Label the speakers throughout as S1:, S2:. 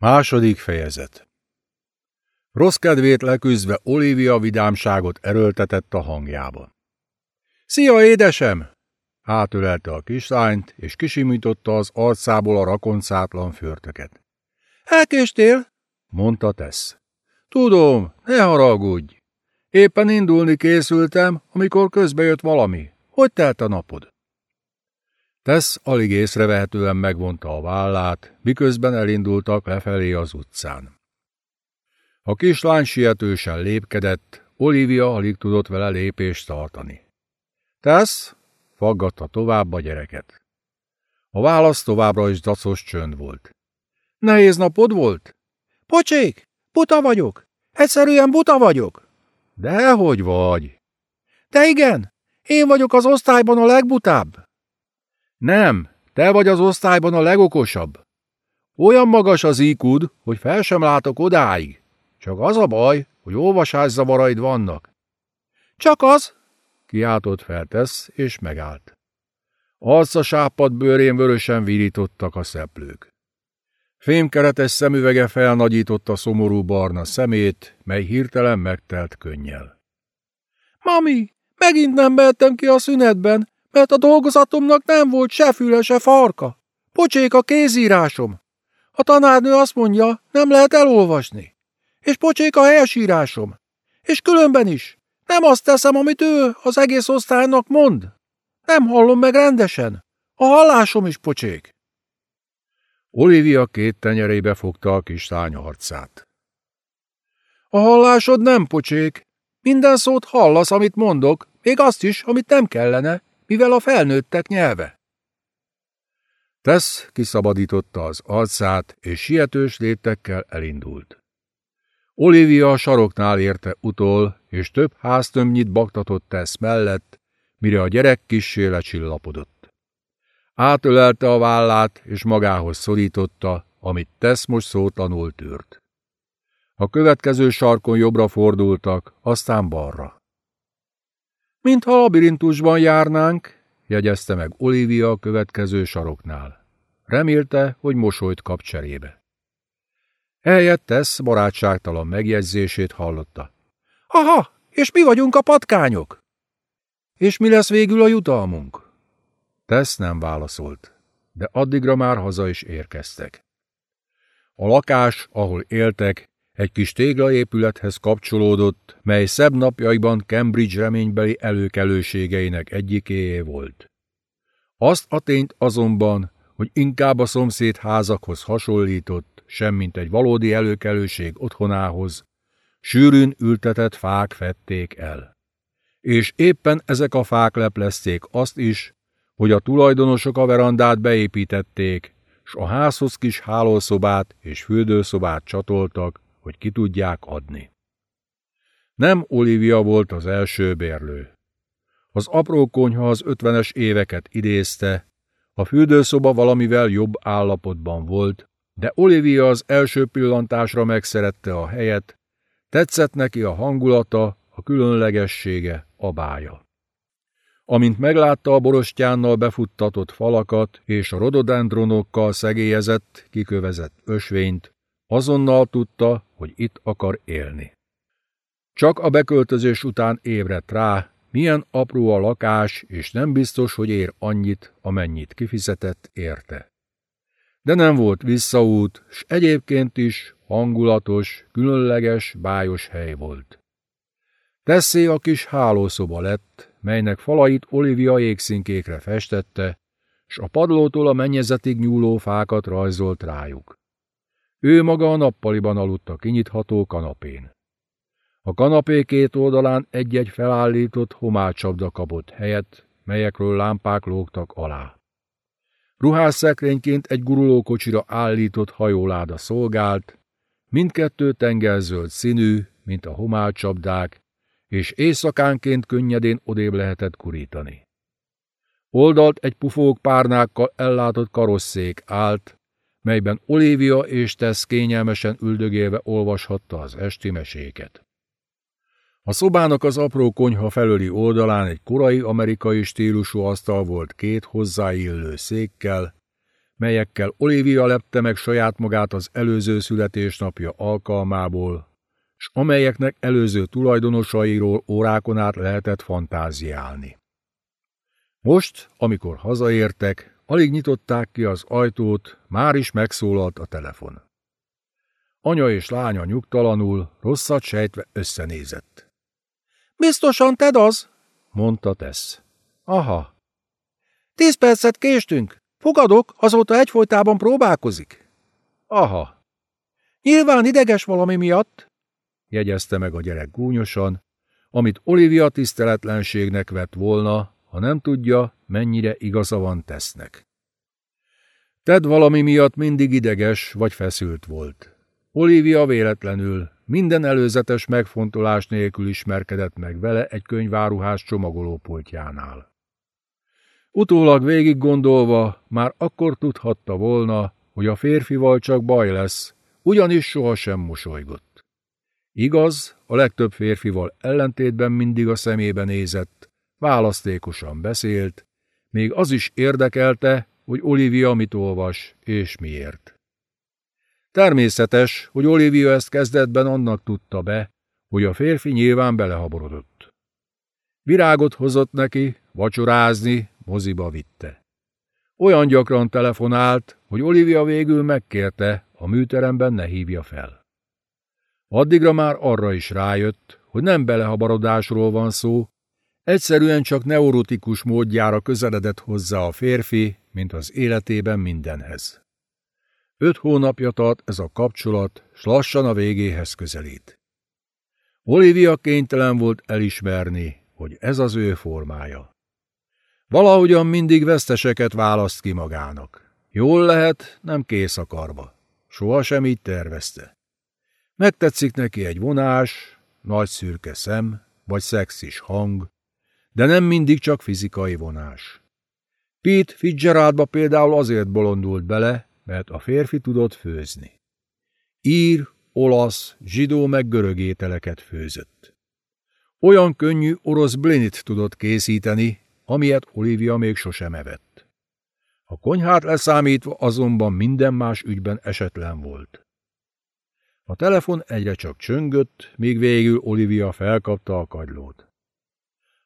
S1: Második fejezet Rossz kedvét leküzdve Olivia vidámságot erőltetett a hangjába. Szia, édesem! Átölelte a kislányt, és kisimította az arcából a rakoncátlan förtöket. Elkéstél? mondta Tess. Tudom, ne haragudj. Éppen indulni készültem, amikor közbejött valami. Hogy telt a napod? Tesz alig észrevehetően megvonta a vállát, miközben elindultak lefelé az utcán. A kislány sietősen lépkedett, Olivia alig tudott vele lépést tartani. Tesz, faggatta tovább a gyereket. A válasz továbbra is dacos csönd volt. Nehéz napod volt? Pocsék, buta vagyok. Egyszerűen buta vagyok. Dehogy vagy. De igen, én vagyok az osztályban a legbutább. Nem, te vagy az osztályban a legokosabb. Olyan magas az íkud, hogy fel sem látok odáig. Csak az a baj, hogy olvasászavaraid vannak. Csak az, kiáltott feltesz, és megállt. Arca sápad bőrén vörösen virítottak a szeplők. Fémkeretes szemüvege felnagyította szomorú barna szemét, mely hirtelen megtelt könnyel. Mami, megint nem mehettem ki a szünetben, mert a dolgozatomnak nem volt se füle, se farka. Pocsék a kézírásom. A tanárnő azt mondja, nem lehet elolvasni. És pocsék a helyesírásom. És különben is. Nem azt teszem, amit ő az egész osztálynak mond. Nem hallom meg rendesen. A hallásom is pocsék. Olivia két tenyerébe fogta a kislány arcát. A hallásod nem pocsék. Minden szót hallasz, amit mondok, még azt is, amit nem kellene, mivel a felnőttek nyelve. Tess kiszabadította az arcát, és sietős léptekkel elindult. Olivia a saroknál érte utol, és több háztömnyit baktatott Tess mellett, mire a gyerek kissé lecsillapodott. Átölelte a vállát, és magához szorította, amit Tess most szótlanul tűrt. A következő sarkon jobbra fordultak, aztán balra. Mintha labirintusban járnánk, jegyezte meg Olivia a következő saroknál. Remélte, hogy mosolyt kap cserébe. Eljött Tess barátságtalan megjegyzését hallotta. Aha, és mi vagyunk a patkányok? És mi lesz végül a jutalmunk? Tess nem válaszolt, de addigra már haza is érkeztek. A lakás, ahol éltek, egy kis téglaépülethez kapcsolódott, mely szebb napjaiban Cambridge reménybeli előkelőségeinek egyikéjé volt. Azt a tényt azonban, hogy inkább a szomszéd házakhoz hasonlított, semmint egy valódi előkelőség otthonához, sűrűn ültetett fák fették el. És éppen ezek a fák leplezték azt is, hogy a tulajdonosok a verandát beépítették, s a házhoz kis hálószobát és fürdőszobát csatoltak, hogy ki tudják adni. Nem Olivia volt az első bérlő. Az apró konyha az ötvenes éveket idézte, a fürdőszoba valamivel jobb állapotban volt, de Olivia az első pillantásra megszerette a helyet, tetszett neki a hangulata, a különlegessége, a bája. Amint meglátta a borostyánnal befuttatott falakat és a rododendronokkal szegélyezett, kikövezett ösvényt, Azonnal tudta, hogy itt akar élni. Csak a beköltözés után ébredt rá, milyen apró a lakás, és nem biztos, hogy ér annyit, amennyit kifizetett érte. De nem volt visszaút, s egyébként is hangulatos, különleges, bájos hely volt. Tesszé a kis hálószoba lett, melynek falait Olivia égszínkékre festette, s a padlótól a mennyezetig nyúló fákat rajzolt rájuk. Ő maga a nappaliban aludt a kinyitható kanapén. A kanapé két oldalán egy-egy felállított homálcsapda kapott helyet, melyekről lámpák lógtak alá. Ruhásszekrényként egy gurulókocsira állított hajóláda szolgált, mindkettő tengerzöld színű, mint a homálcsapdák, és éjszakánként könnyedén odébb lehetett kurítani. Oldalt egy pufók párnákkal ellátott karosszék állt, melyben Olivia és Tess kényelmesen üldögélve olvashatta az esti meséket. A szobának az apró konyha felőli oldalán egy korai amerikai stílusú asztal volt két hozzáillő székkel, melyekkel Olivia lepte meg saját magát az előző születésnapja alkalmából, s amelyeknek előző tulajdonosairól órákon át lehetett fantáziálni. Most, amikor hazaértek, alig nyitották ki az ajtót, már is megszólalt a telefon. Anya és lánya nyugtalanul, rosszat sejtve összenézett. Biztosan Ted az? mondta Tess. Aha. Tíz percet késtünk. Fogadok, azóta egyfolytában próbálkozik. Aha. Nyilván ideges valami miatt, jegyezte meg a gyerek gúnyosan, amit Olivia tiszteletlenségnek vett volna, ha nem tudja, mennyire igaza van tesznek. Ted valami miatt mindig ideges vagy feszült volt. Olivia véletlenül, minden előzetes megfontolás nélkül ismerkedett meg vele egy könyváruhás csomagolópultjánál. Utólag végig gondolva, már akkor tudhatta volna, hogy a férfival csak baj lesz, ugyanis sohasem mosolygott. Igaz, a legtöbb férfival ellentétben mindig a szemébe nézett, választékosan beszélt, még az is érdekelte, hogy Olivia mit olvas és miért. Természetes, hogy Olivia ezt kezdetben annak tudta be, hogy a férfi nyilván belehaborodott. Virágot hozott neki, vacsorázni, moziba vitte. Olyan gyakran telefonált, hogy Olivia végül megkérte, a műteremben ne hívja fel. Addigra már arra is rájött, hogy nem belehabarodásról van szó, egyszerűen csak neurotikus módjára közeledett hozzá a férfi, mint az életében mindenhez. Öt hónapja tart ez a kapcsolat, s lassan a végéhez közelít. Olivia kénytelen volt elismerni, hogy ez az ő formája. Valahogyan mindig veszteseket választ ki magának. Jól lehet, nem kész a karba. Soha sem így tervezte. Megtetszik neki egy vonás, nagy szürke szem, vagy szexis hang, de nem mindig csak fizikai vonás. Pete Fitzgeraldba például azért bolondult bele, mert a férfi tudott főzni. Ír, olasz, zsidó meg görög ételeket főzött. Olyan könnyű orosz blinit tudott készíteni, amilyet Olivia még sosem evett. A konyhát leszámítva azonban minden más ügyben esetlen volt. A telefon egyre csak csöngött, míg végül Olivia felkapta a kagylót. –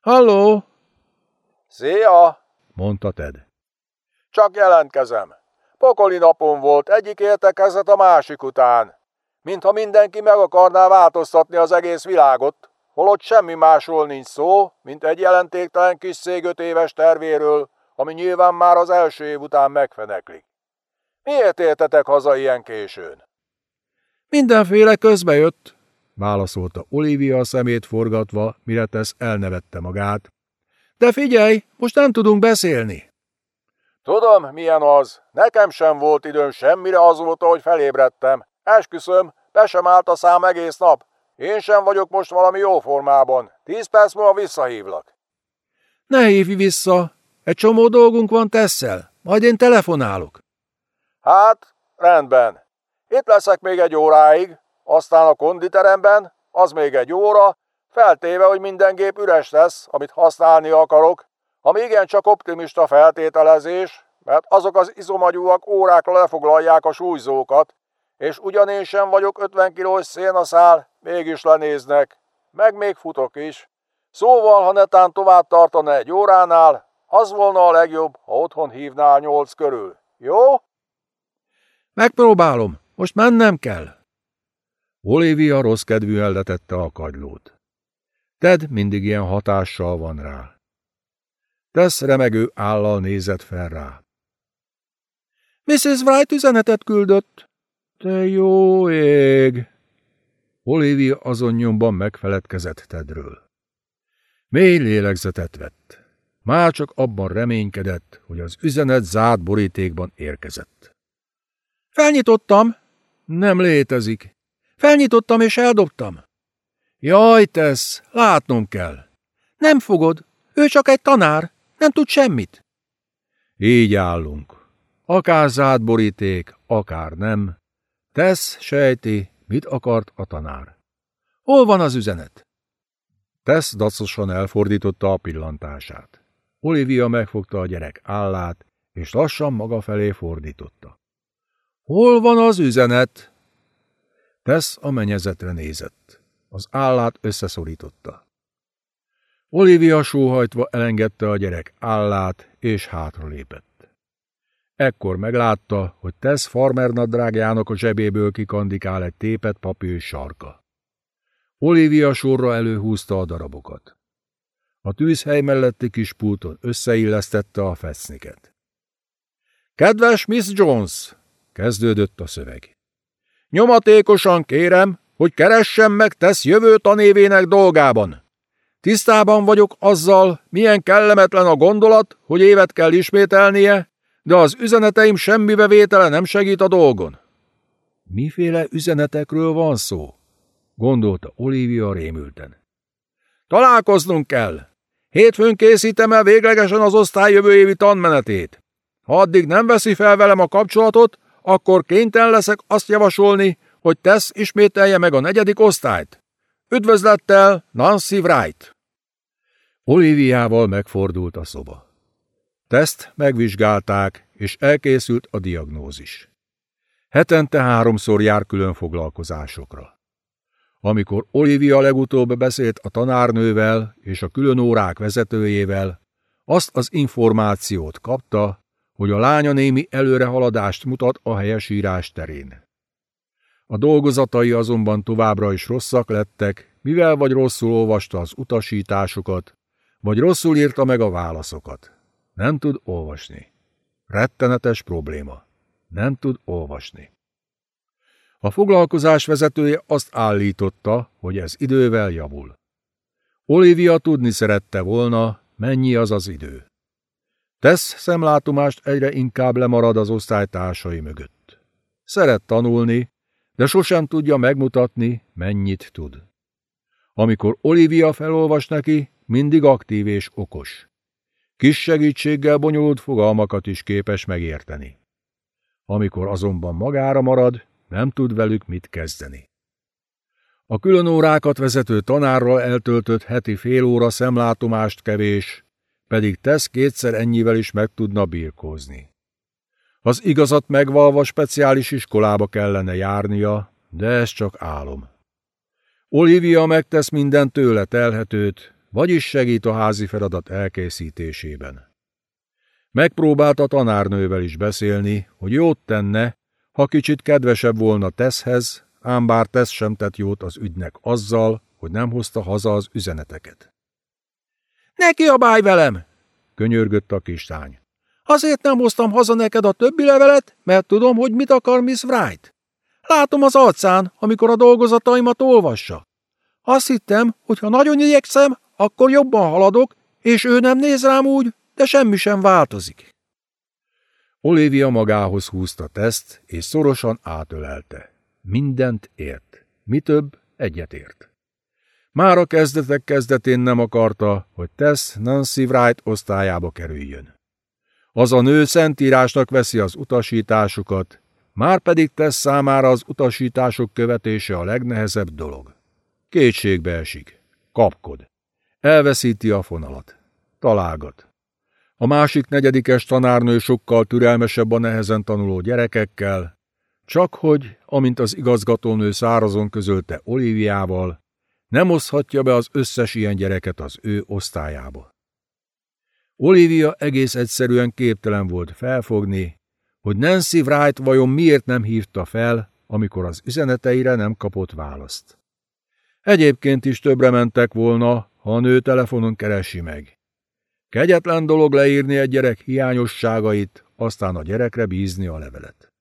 S1: Halló!
S2: – Szia!
S1: – mondta Ted.
S2: – Csak jelentkezem. Pokoli napon volt, egyik értekezett a másik után. Mintha mindenki meg akarná változtatni az egész világot, holott semmi másról nincs szó, mint egy jelentéktelen kis szég öt éves tervéről, ami nyilván már az első év után megfeneklik. Miért értetek haza ilyen későn?
S1: Mindenféle közbejött, válaszolta Olivia a szemét forgatva, mire tesz elnevette magát. De figyelj, most nem tudunk beszélni.
S2: Tudom, milyen az. Nekem sem volt időm semmire azóta, hogy felébredtem. Esküszöm, be sem állt a szám egész nap. Én sem vagyok most valami jó formában. Tíz perc múlva visszahívlak.
S1: Ne hívj vissza. Egy csomó dolgunk van tesszel. Majd én telefonálok.
S2: Hát, rendben. Itt leszek még egy óráig, aztán a konditeremben, az még egy óra, feltéve, hogy minden gép üres lesz, amit használni akarok, ami igencsak optimista feltételezés, mert azok az izomagyúak órákra lefoglalják a súlyzókat, és ugyan én sem vagyok 50 kilós szénaszál, mégis lenéznek, meg még futok is. Szóval, ha netán tovább tartana egy óránál, az volna a legjobb, ha otthon hívnál nyolc körül. Jó?
S1: Megpróbálom, most mennem kell. Olivia rossz kedvűen letette a kagylót. Ted mindig ilyen hatással van rá. Tesz remegő állal nézett fel rá. Mrs. Wright üzenetet küldött. Te jó ég! Olivia azon nyomban megfeledkezett Tedről. Mély lélegzetet vett. Már csak abban reménykedett, hogy az üzenet zárt borítékban érkezett. Felnyitottam. Nem létezik. Felnyitottam és eldobtam. Jaj, tesz, látnom kell. Nem fogod, ő csak egy tanár, nem tud semmit. Így állunk. Akár zárt boríték, akár nem. Tesz sejti, mit akart a tanár. Hol van az üzenet? Tesz dacosan elfordította a pillantását. Olivia megfogta a gyerek állát, és lassan maga felé fordította. Hol van az üzenet? Tesz a menyezetre nézett. Az állát összeszorította. Olivia sóhajtva elengedte a gyerek állát, és hátralépett. Ekkor meglátta, hogy Tess farmer nadrágjának a zsebéből kikandikál egy tépet papír sarka. Olivia sorra előhúzta a darabokat. A tűzhely melletti kis pulton összeillesztette a feszniket. Kedves Miss Jones! kezdődött a szöveg. Nyomatékosan kérem, hogy keressen meg tesz jövő tanévének dolgában. Tisztában vagyok azzal, milyen kellemetlen a gondolat, hogy évet kell ismételnie, de az üzeneteim semmi bevétele nem segít a dolgon. Miféle üzenetekről van szó? gondolta Olivia rémülten. Találkoznunk kell. Hétfőn készítem el véglegesen az osztály jövő évi tanmenetét. Ha addig nem veszi fel velem a kapcsolatot, akkor kénytelen leszek azt javasolni, hogy tesz ismételje meg a negyedik osztályt. Üdvözlettel, Nancy Wright! Oliviával megfordult a szoba. Teszt megvizsgálták, és elkészült a diagnózis. Hetente háromszor jár külön foglalkozásokra. Amikor Olivia legutóbb beszélt a tanárnővel és a külön órák vezetőjével, azt az információt kapta, hogy a lánya némi előrehaladást mutat a helyesírás terén. A dolgozatai azonban továbbra is rosszak lettek, mivel vagy rosszul olvasta az utasításokat, vagy rosszul írta meg a válaszokat. Nem tud olvasni. Rettenetes probléma. Nem tud olvasni. A foglalkozás vezetője azt állította, hogy ez idővel javul. Olivia tudni szerette volna, mennyi az az idő. Tesz szemlátomást egyre inkább lemarad az osztálytársai mögött. Szeret tanulni, de sosem tudja megmutatni, mennyit tud. Amikor Olivia felolvas neki, mindig aktív és okos. Kis segítséggel bonyolult fogalmakat is képes megérteni. Amikor azonban magára marad, nem tud velük mit kezdeni. A külön órákat vezető tanárral eltöltött heti fél óra szemlátomást kevés, pedig tesz kétszer ennyivel is meg tudna birkózni. Az igazat megvalva speciális iskolába kellene járnia, de ez csak álom. Olivia megtesz minden tőle telhetőt, vagyis segít a házi feladat elkészítésében. Megpróbált a tanárnővel is beszélni, hogy jót tenne, ha kicsit kedvesebb volna Teszhez, ám bár Tesz sem tett jót az ügynek azzal, hogy nem hozta haza az üzeneteket. Neki a báj velem! könyörgött a kislány. Azért nem hoztam haza neked a többi levelet, mert tudom, hogy mit akar Miss Wright. Látom az arcán, amikor a dolgozataimat olvassa. Azt hittem, hogy ha nagyon igyekszem, akkor jobban haladok, és ő nem néz rám úgy, de semmi sem változik. Olivia magához húzta teszt, és szorosan átölelte. Mindent ért. Mi több, egyetért. Már a kezdetek kezdetén nem akarta, hogy Tess Nancy Wright osztályába kerüljön. Az a nő szentírásnak veszi az utasításokat, már pedig Tess számára az utasítások követése a legnehezebb dolog. Kétségbe esik, kapkod, elveszíti a fonalat, találgat. A másik negyedikes tanárnő sokkal türelmesebb a nehezen tanuló gyerekekkel, csak hogy, amint az igazgatónő szárazon közölte Oliviával, nem oszhatja be az összes ilyen gyereket az ő osztályába. Olivia egész egyszerűen képtelen volt felfogni, hogy Nancy Wright vajon miért nem hívta fel, amikor az üzeneteire nem kapott választ. Egyébként is többre mentek volna, ha a nő telefonon keresi meg. Kegyetlen dolog leírni egy gyerek hiányosságait, aztán a gyerekre bízni a levelet.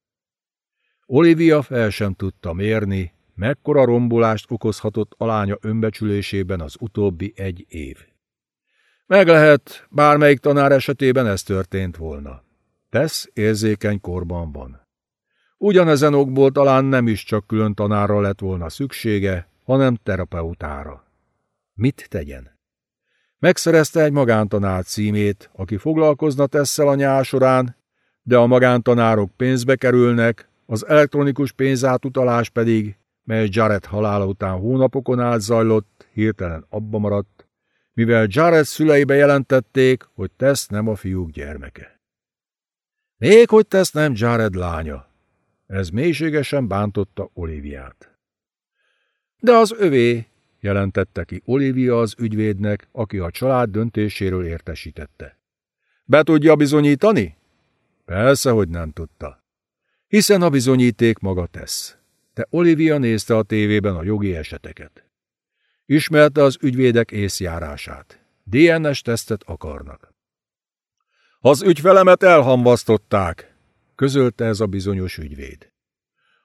S1: Olivia fel sem tudta mérni, mekkora rombolást okozhatott a lánya önbecsülésében az utóbbi egy év. Meg lehet, bármelyik tanár esetében ez történt volna. Tesz érzékeny korban van. Ugyanezen okból talán nem is csak külön tanárra lett volna szüksége, hanem terapeutára. Mit tegyen? Megszerezte egy magántanár címét, aki foglalkozna tesszel a nyár során, de a magántanárok pénzbe kerülnek, az elektronikus pénzátutalás pedig mely Jared halála után hónapokon át zajlott, hirtelen abba maradt, mivel Jared szülei bejelentették, hogy Tess nem a fiúk gyermeke. Még hogy tesz nem Jared lánya. Ez mélységesen bántotta Oliviát. De az övé, jelentette ki Olivia az ügyvédnek, aki a család döntéséről értesítette. Be tudja bizonyítani? Persze, hogy nem tudta. Hiszen a bizonyíték maga tesz. De Olivia nézte a tévében a jogi eseteket. Ismerte az ügyvédek észjárását. DNS tesztet akarnak. Az ügyfelemet elhamvasztották, közölte ez a bizonyos ügyvéd.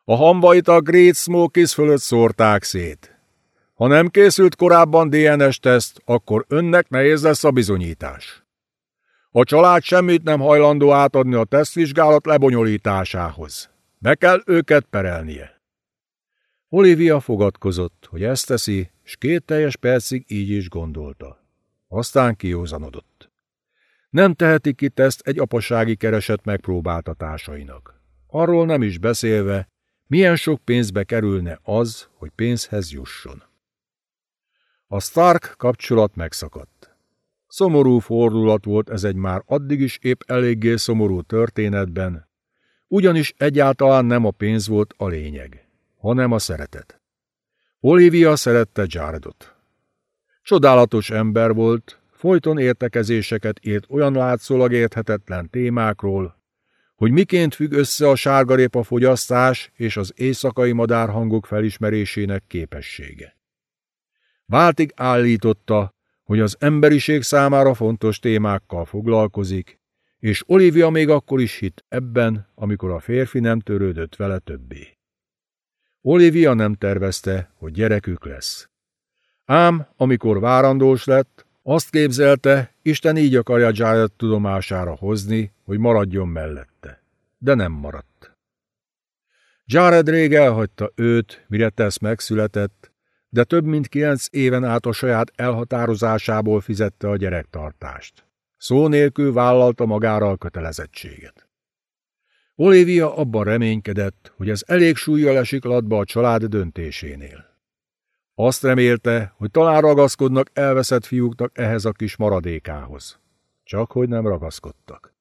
S1: A hamvait a Great Smokies fölött szórták szét. Ha nem készült korábban DNS teszt, akkor önnek nehéz lesz a bizonyítás. A család semmit nem hajlandó átadni a tesztvizsgálat lebonyolításához. Be kell őket perelnie. Olivia fogadkozott, hogy ezt teszi, s két teljes percig így is gondolta. Aztán kiózanodott. Nem teheti ki teszt egy apasági kereset megpróbáltatásainak. Arról nem is beszélve, milyen sok pénzbe kerülne az, hogy pénzhez jusson. A Stark kapcsolat megszakadt. Szomorú fordulat volt ez egy már addig is épp eléggé szomorú történetben, ugyanis egyáltalán nem a pénz volt a lényeg, hanem a szeretet. Olivia szerette Jaredot. Csodálatos ember volt, folyton értekezéseket írt olyan látszólag érthetetlen témákról, hogy miként függ össze a sárgarépa fogyasztás és az éjszakai madárhangok felismerésének képessége. Váltig állította, hogy az emberiség számára fontos témákkal foglalkozik, és Olivia még akkor is hitt ebben, amikor a férfi nem törődött vele többé. Olivia nem tervezte, hogy gyerekük lesz. Ám, amikor várandós lett, azt képzelte, Isten így akarja Jared tudomására hozni, hogy maradjon mellette. De nem maradt. Jared rég elhagyta őt, mire tesz megszületett, de több mint kilenc éven át a saját elhatározásából fizette a gyerektartást. Szó nélkül vállalta magára a kötelezettséget. Olivia abban reménykedett, hogy ez elég súlyjal esik latba a család döntésénél. Azt remélte, hogy talán ragaszkodnak elveszett fiúknak ehhez a kis maradékához. Csak hogy nem ragaszkodtak.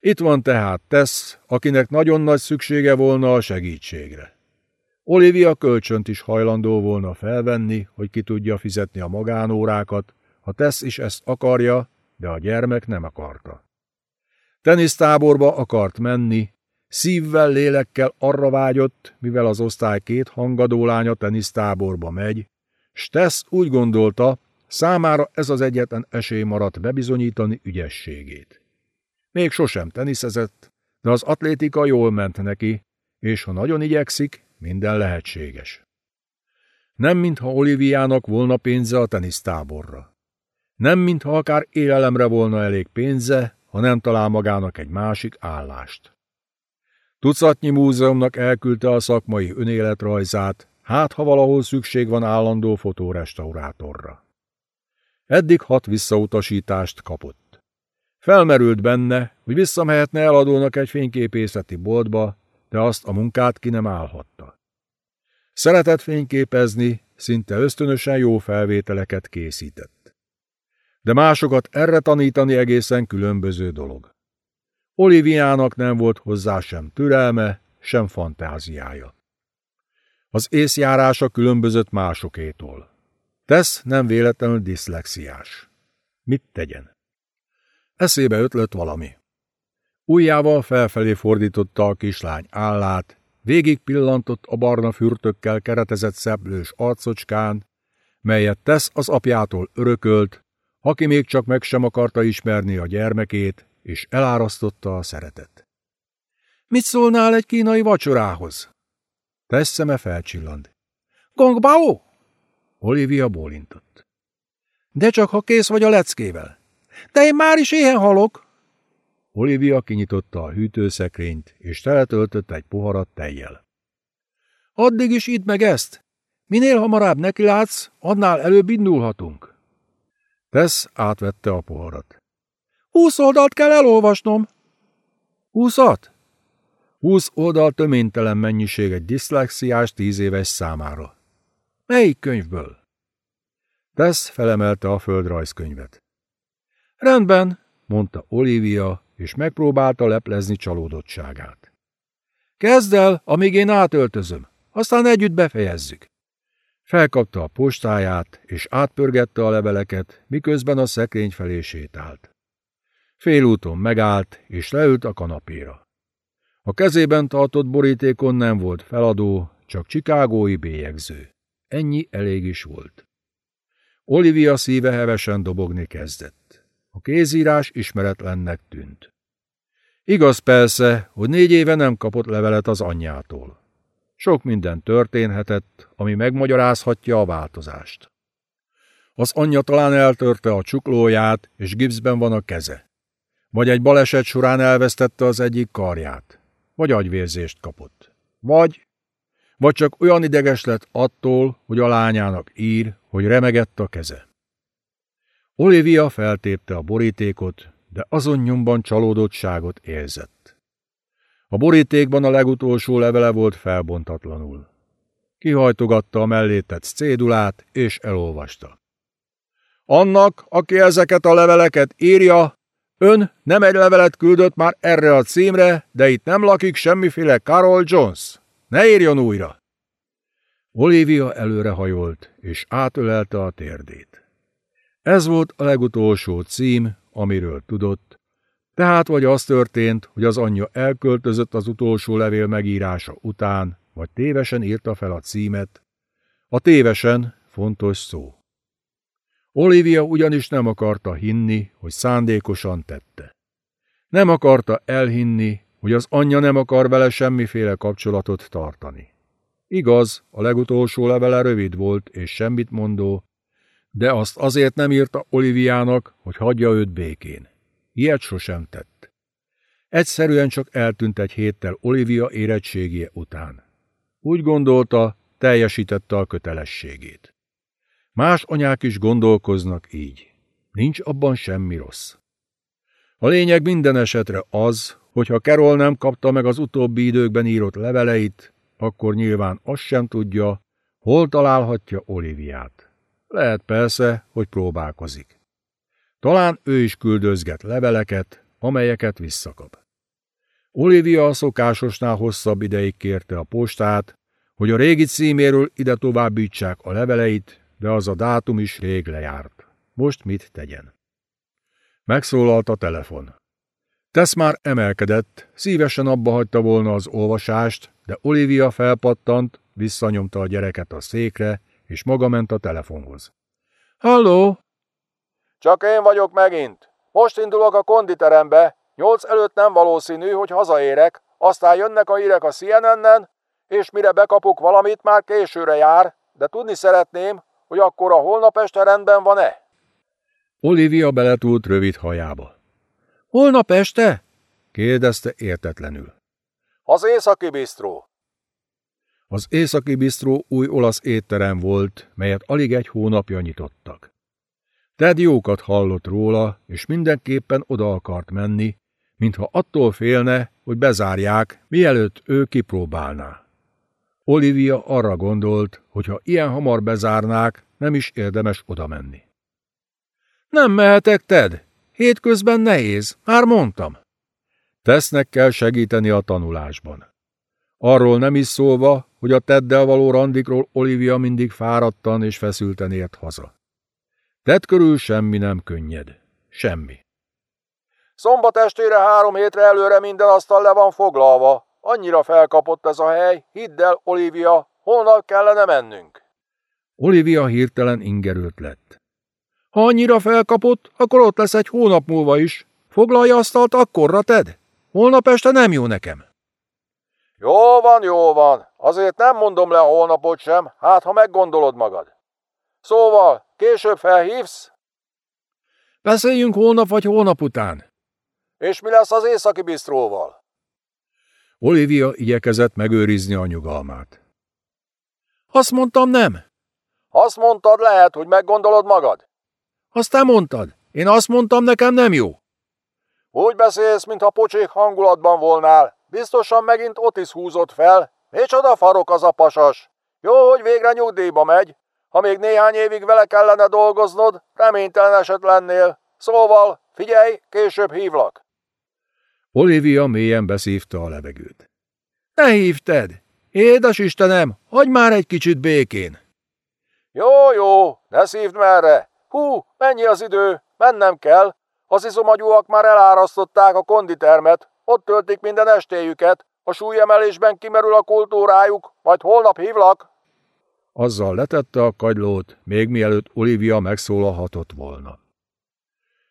S1: Itt van tehát Tess, akinek nagyon nagy szüksége volna a segítségre. Olivia kölcsönt is hajlandó volna felvenni, hogy ki tudja fizetni a magánórákat, ha Tess is ezt akarja, de a gyermek nem akarta. Tenisztáborba akart menni, szívvel, lélekkel arra vágyott, mivel az osztály két hangadó lánya tenisztáborba megy, s Tess úgy gondolta, számára ez az egyetlen esély maradt bebizonyítani ügyességét. Még sosem teniszezett, de az atlétika jól ment neki, és ha nagyon igyekszik, minden lehetséges. Nem mintha Oliviának volna pénze a tenisztáborra. Nem mintha akár élelemre volna elég pénze, ha nem talál magának egy másik állást. Tucatnyi múzeumnak elküldte a szakmai önéletrajzát, hát ha valahol szükség van állandó fotórestaurátorra. Eddig hat visszautasítást kapott. Felmerült benne, hogy visszamehetne eladónak egy fényképészeti boltba, de azt a munkát ki nem állhatta. Szeretett fényképezni, szinte ösztönösen jó felvételeket készített. De másokat erre tanítani egészen különböző dolog. Oliviának nem volt hozzá sem türelme, sem fantáziája. Az észjárása különbözött másokétól. Tesz nem véletlenül diszlexiás. Mit tegyen? Eszébe ötlött valami. Ujjával felfelé fordította a kislány állát, végig pillantott a barna fürtökkel keretezett szeplős arcocskán, melyet tesz az apjától örökölt, aki még csak meg sem akarta ismerni a gyermekét, és elárasztotta a szeretet. Mit szólnál egy kínai vacsorához? Tesz szeme felcsillant. Gongbao? Olivia bólintott. De csak ha kész vagy a leckével. De én már is éhen halok, Olivia kinyitotta a hűtőszekrényt, és teletöltött egy poharat tejjel. Addig is idd meg ezt! Minél hamarabb nekilátsz, annál előbb indulhatunk. Tess átvette a poharat. Húsz oldalt kell elolvasnom. Húszat? Húsz oldal töménytelen mennyiség egy diszlexiás tíz éves számára. Melyik könyvből? Tess felemelte a földrajzkönyvet. Rendben, mondta Olivia, és megpróbálta leplezni csalódottságát. Kezd el, amíg én átöltözöm, aztán együtt befejezzük. Felkapta a postáját, és átpörgette a leveleket, miközben a szekrény felé sétált. Félúton megállt, és leült a kanapéra. A kezében tartott borítékon nem volt feladó, csak csikágói bélyegző. Ennyi elég is volt. Olivia szíve hevesen dobogni kezdett. A kézírás ismeretlennek tűnt. Igaz persze, hogy négy éve nem kapott levelet az anyjától. Sok minden történhetett, ami megmagyarázhatja a változást. Az anyja talán eltörte a csuklóját, és gipszben van a keze. Vagy egy baleset során elvesztette az egyik karját. Vagy agyvérzést kapott. Vagy... Vagy csak olyan ideges lett attól, hogy a lányának ír, hogy remegett a keze. Olivia feltépte a borítékot, de azon nyomban csalódottságot érzett. A borítékban a legutolsó levele volt felbontatlanul. Kihajtogatta a mellé tett cédulát, és elolvasta. Annak, aki ezeket a leveleket írja, ön nem egy levelet küldött már erre a címre, de itt nem lakik semmiféle Carol Jones. Ne írjon újra! Olivia előrehajolt, és átölelte a térdét. Ez volt a legutolsó cím, amiről tudott, tehát vagy az történt, hogy az anyja elköltözött az utolsó levél megírása után, vagy tévesen írta fel a címet. A tévesen fontos szó. Olivia ugyanis nem akarta hinni, hogy szándékosan tette. Nem akarta elhinni, hogy az anyja nem akar vele semmiféle kapcsolatot tartani. Igaz, a legutolsó levele rövid volt és semmit mondó, de azt azért nem írta Oliviának, hogy hagyja őt békén. Ilyet sosem tett. Egyszerűen csak eltűnt egy héttel Olivia érettségie után. Úgy gondolta, teljesítette a kötelességét. Más anyák is gondolkoznak így. Nincs abban semmi rossz. A lényeg minden esetre az, hogy ha Carol nem kapta meg az utóbbi időkben írott leveleit, akkor nyilván azt sem tudja, hol találhatja Oliviát. Lehet persze, hogy próbálkozik. Talán ő is küldözget leveleket, amelyeket visszakap. Olivia a szokásosnál hosszabb ideig kérte a postát, hogy a régi címéről ide továbbítsák a leveleit, de az a dátum is rég lejárt. Most mit tegyen? Megszólalt a telefon. Tesz már emelkedett, szívesen abba hagyta volna az olvasást, de Olivia felpattant, visszanyomta a gyereket a székre, és maga ment a telefonhoz. Halló?
S2: Csak én vagyok megint. Most indulok a konditerembe. Nyolc előtt nem valószínű, hogy hazaérek, aztán jönnek a hírek a CNN-nen, és mire bekapok valamit, már későre jár, de tudni szeretném, hogy akkor a holnap este rendben van-e?
S1: Olivia beletúlt rövid hajába. Holnap este? kérdezte értetlenül.
S2: Az északi bisztró.
S1: Az északi bisztró új olasz étterem volt, melyet alig egy hónapja nyitottak. Ted jókat hallott róla, és mindenképpen oda akart menni, mintha attól félne, hogy bezárják, mielőtt ő kipróbálná. Olivia arra gondolt, hogy ha ilyen hamar bezárnák, nem is érdemes oda menni. Nem mehetek, Ted. Hétközben nehéz, már mondtam. Tesznek kell segíteni a tanulásban. Arról nem is szólva, hogy a Teddel való randikról Olivia mindig fáradtan és feszülten ért haza. Tedd körül semmi nem könnyed. Semmi.
S2: Szombat estére három hétre előre minden asztal le van foglalva. Annyira felkapott ez a hely, hidd el, Olivia, holnap kellene mennünk.
S1: Olivia hirtelen ingerült lett. Ha annyira felkapott, akkor ott lesz egy hónap múlva is. Foglalja asztalt akkorra, Ted? Holnap este nem jó nekem.
S2: Jó van, jó van. Azért nem mondom le a holnapot sem, hát ha meggondolod magad. Szóval, később felhívsz?
S1: Beszéljünk holnap vagy holnap után.
S2: És mi lesz az északi bisztróval?
S1: Olivia igyekezett megőrizni a nyugalmát. Azt mondtam nem.
S2: Azt mondtad, lehet, hogy meggondolod magad.
S1: Azt te mondtad. Én azt mondtam, nekem nem jó.
S2: Úgy beszélsz, mintha pocsék hangulatban volnál. Biztosan megint Otis húzott fel. Micsoda farok az a pasas. Jó, hogy végre nyugdíjba megy. Ha még néhány évig vele kellene dolgoznod, reménytelen eset lennél. Szóval, figyelj, később hívlak.
S1: Olivia mélyen beszívta a levegőt.
S2: Ne hívted! Édes Istenem, hagyj már egy kicsit békén! Jó, jó, ne szívd merre! Hú, mennyi az idő, mennem kell. Az izomagyúak már elárasztották a konditermet, ott töltik minden estéjüket, a súlyemelésben kimerül a kultúrájuk, majd holnap hívlak.
S1: Azzal letette a kagylót, még mielőtt Olivia megszólalhatott volna.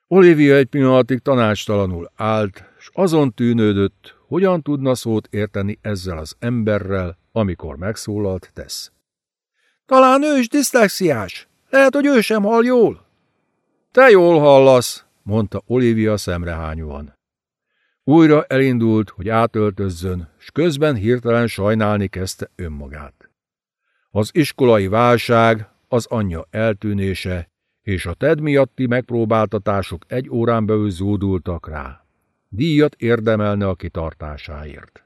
S1: Olivia egy pillanatig tanácstalanul állt, s azon tűnődött, hogyan tudna szót érteni ezzel az emberrel, amikor megszólalt tesz.
S2: Talán ő is diszlexiás. Lehet, hogy ő sem hall jól.
S1: Te jól hallasz, mondta Olivia szemrehányúan. Újra elindult, hogy átöltözzön, s közben hirtelen sajnálni kezdte önmagát. Az iskolai válság, az anyja eltűnése és a Ted miatti megpróbáltatások egy órán belül zúdultak rá. Díjat érdemelne a kitartásáért.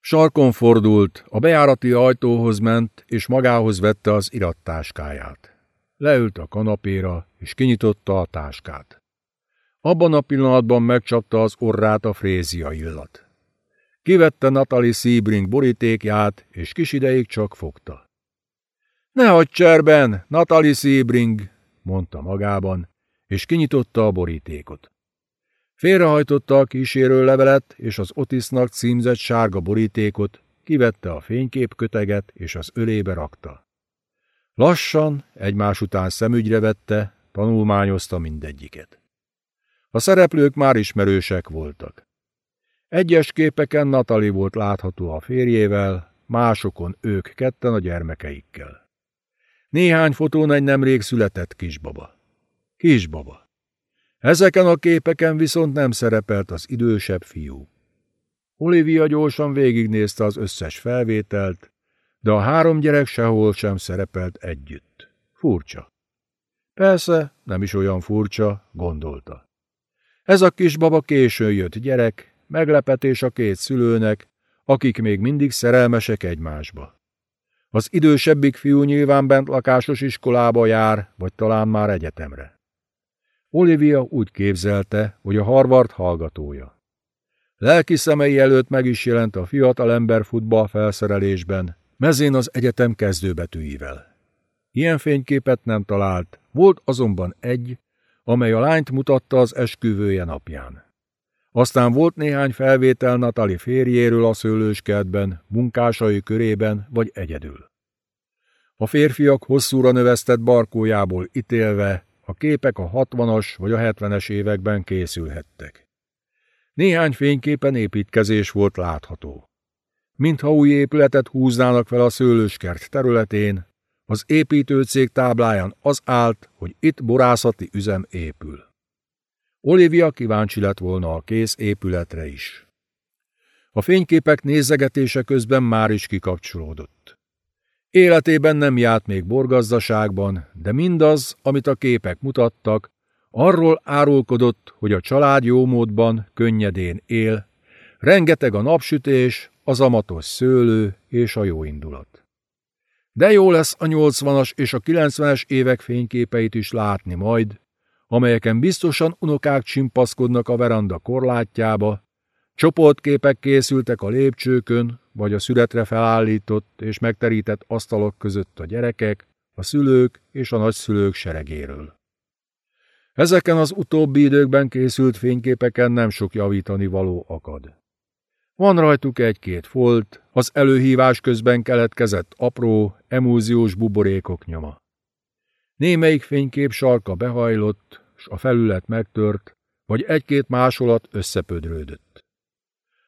S1: Sarkon fordult, a bejárati ajtóhoz ment, és magához vette az irattáskáját. Leült a kanapéra, és kinyitotta a táskát. Abban a pillanatban megcsapta az orrát a frézia illat. Kivette Natalie Sebring borítékját, és kis ideig csak fogta. Ne hagyd cserben, Natalie Sebring, mondta magában, és kinyitotta a borítékot. Félrehajtotta a kísérő levelet és az Otisnak címzett sárga borítékot, kivette a fényképköteget és az ölébe rakta. Lassan, egymás után szemügyre vette, tanulmányozta mindegyiket. A szereplők már ismerősek voltak. Egyes képeken Natali volt látható a férjével, másokon ők ketten a gyermekeikkel. Néhány fotón egy nemrég született kisbaba. Kisbaba. Ezeken a képeken viszont nem szerepelt az idősebb fiú. Olivia gyorsan végignézte az összes felvételt, de a három gyerek sehol sem szerepelt együtt. Furcsa. Persze, nem is olyan furcsa, gondolta. Ez a kisbaba későn jött gyerek, meglepetés a két szülőnek, akik még mindig szerelmesek egymásba. Az idősebbik fiú nyilván bent lakásos iskolába jár, vagy talán már egyetemre. Olivia úgy képzelte, hogy a Harvard hallgatója. Lelki szemei előtt meg is jelent a fiatalember futball felszerelésben, mezén az egyetem kezdőbetűivel. Ilyen fényképet nem talált, volt azonban egy, amely a lányt mutatta az esküvője napján. Aztán volt néhány felvétel Natali férjéről a szőlőskertben, munkásai körében vagy egyedül. A férfiak hosszúra növesztett barkójából ítélve a képek a 60-as vagy a 70-es években készülhettek. Néhány fényképen építkezés volt látható. Mintha új épületet húznának fel a szőlőskert területén, az építőcég tábláján az állt, hogy itt borászati üzem épül. Olivia kíváncsi lett volna a kész épületre is. A fényképek nézegetése közben már is kikapcsolódott. Életében nem járt még borgazdaságban, de mindaz, amit a képek mutattak, arról árulkodott, hogy a család jó módban, könnyedén él, rengeteg a napsütés, az amatos szőlő és a jó indulat. De jó lesz a 80-as és a 90-es évek fényképeit is látni majd, amelyeken biztosan unokák csimpaszkodnak a veranda korlátjába, csoportképek készültek a lépcsőkön, vagy a születre felállított és megterített asztalok között a gyerekek, a szülők és a nagyszülők seregéről. Ezeken az utóbbi időkben készült fényképeken nem sok javítani való akad. Van rajtuk egy-két folt, az előhívás közben keletkezett apró, emúziós buborékok nyoma. Némelyik fénykép sarka behajlott, s a felület megtört, vagy egy-két másolat összepödrődött.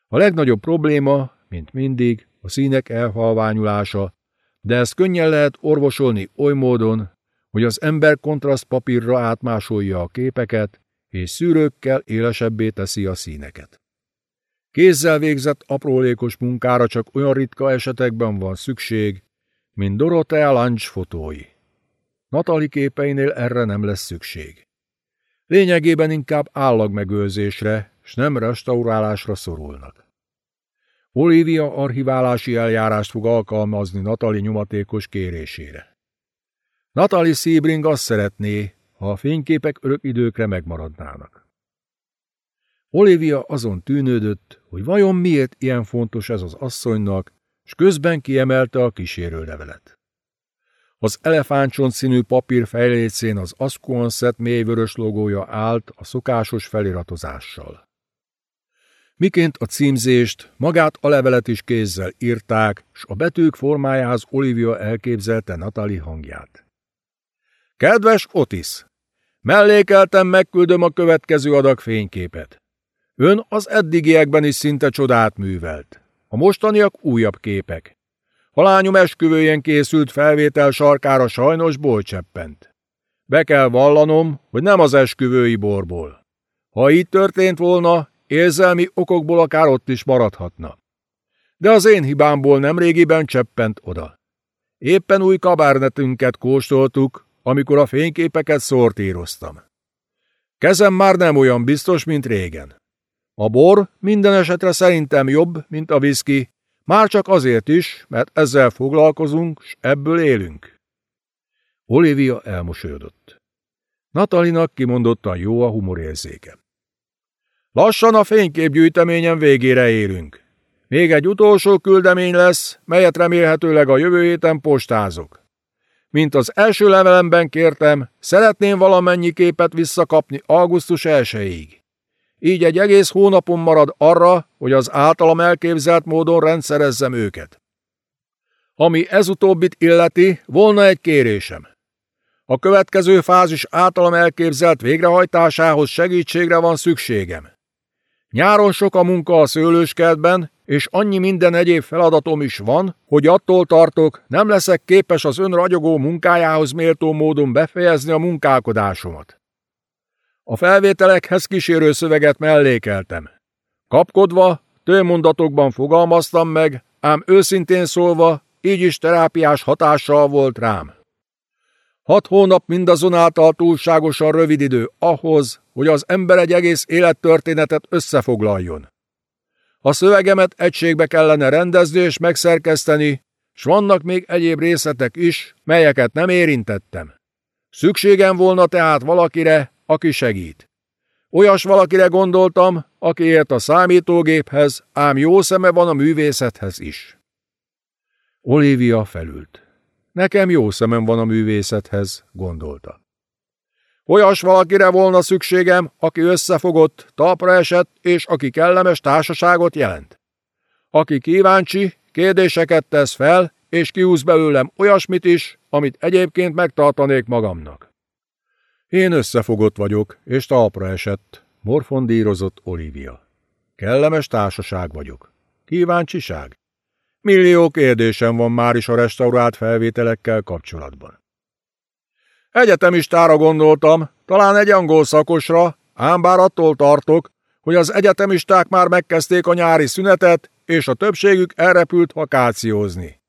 S1: A legnagyobb probléma mint mindig, a színek elhalványulása, de ezt könnyen lehet orvosolni oly módon, hogy az ember kontraszt papírra átmásolja a képeket, és szűrőkkel élesebbé teszi a színeket. Kézzel végzett aprólékos munkára csak olyan ritka esetekben van szükség, mint Dorothea Lange fotói. Natali képeinél erre nem lesz szükség. Lényegében inkább állagmegőrzésre, s nem restaurálásra szorulnak. Olivia archiválási eljárást fog alkalmazni Natali nyomatékos kérésére. Natali Sebring azt szeretné, ha a fényképek örök időkre megmaradnának. Olivia azon tűnődött, hogy vajon miért ilyen fontos ez az asszonynak, és közben kiemelte a kísérőlevelet. Az elefántcsont színű papír fejlécén az Asquanset mélyvörös logója állt a szokásos feliratozással. Miként a címzést, magát a levelet is kézzel írták, s a betűk formájához Olivia elképzelte Natali hangját. Kedves Otis! Mellékeltem megküldöm a következő adag fényképet. Ön az eddigiekben is szinte csodát művelt. A mostaniak újabb képek. A lányom esküvőjén készült felvétel sarkára sajnos bol cseppent. Be kell vallanom, hogy nem az esküvői borból. Ha így történt volna, érzelmi okokból akár ott is maradhatna. De az én hibámból nemrégiben cseppent oda. Éppen új kabárnetünket kóstoltuk, amikor a fényképeket szortíroztam. Kezem már nem olyan biztos, mint régen. A bor minden esetre szerintem jobb, mint a viszki, már csak azért is, mert ezzel foglalkozunk, s ebből élünk. Olivia elmosolyodott. Natalinak kimondottan jó a humorérzéke. Lassan a fényképgyűjteményen végére érünk. Még egy utolsó küldemény lesz, melyet remélhetőleg a jövő héten postázok. Mint az első levelemben kértem, szeretném valamennyi képet visszakapni augusztus 1 így egy egész hónapon marad arra, hogy az általam elképzelt módon rendszerezzem őket. Ami ez utóbbit illeti, volna egy kérésem. A következő fázis általam elképzelt végrehajtásához segítségre van szükségem. Nyáron sok a munka a szőlőskertben, és annyi minden egyéb feladatom is van, hogy attól tartok, nem leszek képes az ön ragyogó munkájához méltó módon befejezni a munkálkodásomat. A felvételekhez kísérő szöveget mellékeltem. Kapkodva, tőmondatokban fogalmaztam meg, ám őszintén szólva, így is terápiás hatással volt rám. Hat hónap mindazonáltal túlságosan rövid idő ahhoz, hogy az ember egy egész élettörténetet összefoglaljon. A szövegemet egységbe kellene rendezni és megszerkeszteni, s vannak még egyéb részletek is, melyeket nem érintettem. Szükségem volna tehát valakire, aki segít. Olyas valakire gondoltam, aki ért a számítógéphez, ám jó szeme van a művészethez is. Olivia felült. Nekem jó szemem van a művészethez, gondolta. Olyas valakire volna szükségem, aki összefogott, talpra esett, és aki kellemes társaságot jelent. Aki kíváncsi, kérdéseket tesz fel, és kiúz belőlem olyasmit is, amit egyébként megtartanék magamnak. Én összefogott vagyok, és talpra esett, morfondírozott Olivia. Kellemes társaság vagyok. Kíváncsiság? Millió kérdésem van már is a restaurált felvételekkel kapcsolatban. Egyetemistára gondoltam, talán egy angol szakosra, ám bár attól tartok, hogy az egyetemisták már megkezdték a nyári szünetet, és a többségük elrepült vakációzni.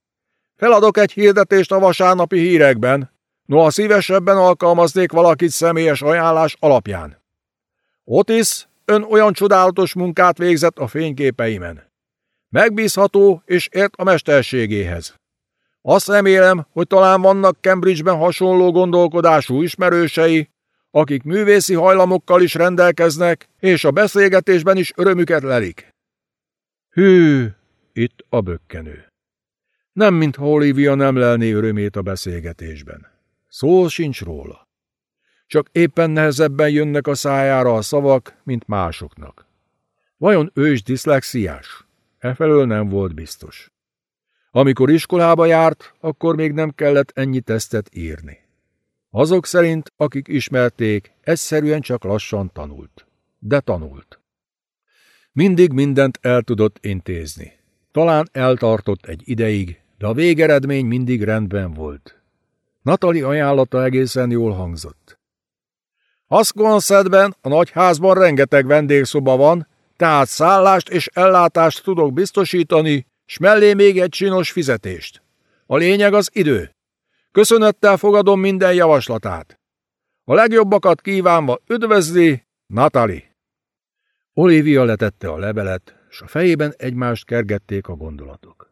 S1: Feladok egy hirdetést a vasárnapi hírekben, noha szívesebben alkalmaznék valakit személyes ajánlás alapján. Otis, ön olyan csodálatos munkát végzett a fényképeimen. Megbízható és ért a mesterségéhez. Azt remélem, hogy talán vannak Cambridgeben hasonló gondolkodású ismerősei, akik művészi hajlamokkal is rendelkeznek, és a beszélgetésben is örömüket lelik. Hű, itt a bökkenő. Nem, mintha Olivia nem lelné örömét a beszélgetésben. Szó sincs róla. Csak éppen nehezebben jönnek a szájára a szavak, mint másoknak. Vajon ő is diszlexiás? Efelől nem volt biztos. Amikor iskolába járt, akkor még nem kellett ennyi tesztet írni. Azok szerint, akik ismerték, egyszerűen csak lassan tanult. De tanult. Mindig mindent el tudott intézni. Talán eltartott egy ideig, de a végeredmény mindig rendben volt. Natali ajánlata egészen jól hangzott. Aszkonszedben, a nagyházban rengeteg vendégszoba van, tehát szállást és ellátást tudok biztosítani, s mellé még egy csinos fizetést. A lényeg az idő. Köszönettel fogadom minden javaslatát. A legjobbakat kívánva üdvözli, Natali. Olivia letette a levelet, s a fejében egymást kergették a gondolatok.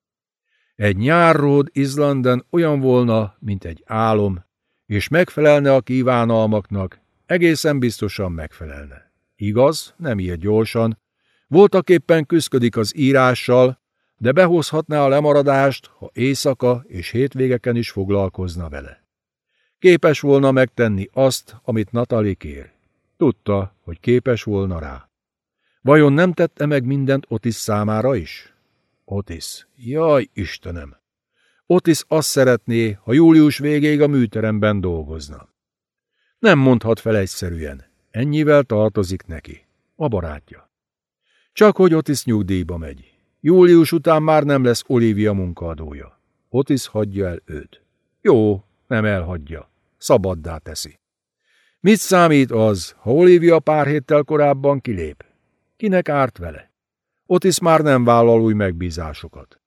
S1: Egy nyárród Izlanden olyan volna, mint egy álom, és megfelelne a kívánalmaknak, egészen biztosan megfelelne. Igaz, nem ír gyorsan. Voltak éppen küszködik az írással, de behozhatná a lemaradást, ha éjszaka és hétvégeken is foglalkozna vele. Képes volna megtenni azt, amit Natali kér. Tudta, hogy képes volna rá. Vajon nem tette meg mindent Otis számára is? Otis, jaj, Istenem! Otis azt szeretné, ha július végéig a műteremben dolgozna. Nem mondhat fel egyszerűen. Ennyivel tartozik neki. A barátja. Csak hogy Otis nyugdíjba megy. Július után már nem lesz Olivia munkaadója. Otis hagyja el őt. Jó, nem elhagyja. Szabaddá teszi. Mit számít az, ha Olivia pár héttel korábban kilép? Kinek árt vele? Otis már nem vállal új megbízásokat.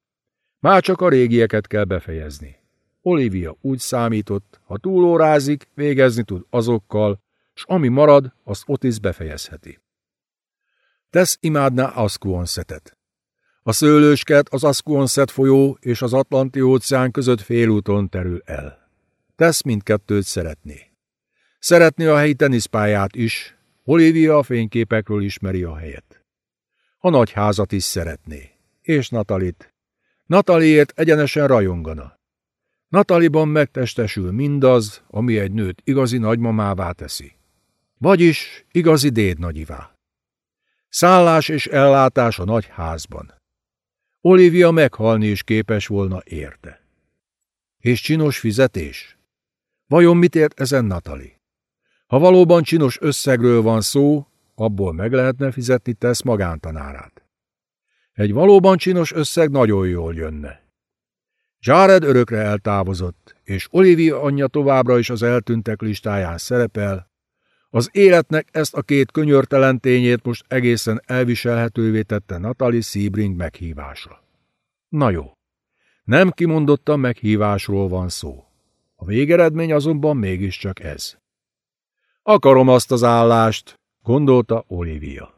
S1: Már csak a régieket kell befejezni. Olivia úgy számított, ha túlórázik, végezni tud azokkal, s ami marad, azt Otis befejezheti. Tesz imádná Asquancetet. A szőlősket az Asquancet folyó és az Atlanti óceán között félúton terül el. Tesz mindkettőt szeretné. Szeretné a helyi teniszpályát is, Olivia a fényképekről ismeri a helyet. A nagyházat is szeretné, és Natalit. Nataliért egyenesen rajongana. Nataliban megtestesül mindaz, ami egy nőt igazi nagymamává teszi. Vagyis igazi dédnagyivá. Szállás és ellátás a nagy házban. Olivia meghalni is képes volna érte. És csinos fizetés? Vajon mit ért ezen Natali? Ha valóban csinos összegről van szó, abból meg lehetne fizetni tesz magántanárát. Egy valóban csinos összeg nagyon jól jönne. Jared örökre eltávozott, és Olivia anyja továbbra is az eltűntek listáján szerepel, az életnek ezt a két könyörtelen tényét most egészen elviselhetővé tette Natalie Sebring meghívása. Na jó, nem kimondottan meghívásról van szó. A végeredmény azonban mégiscsak ez. Akarom azt az állást, gondolta Olivia.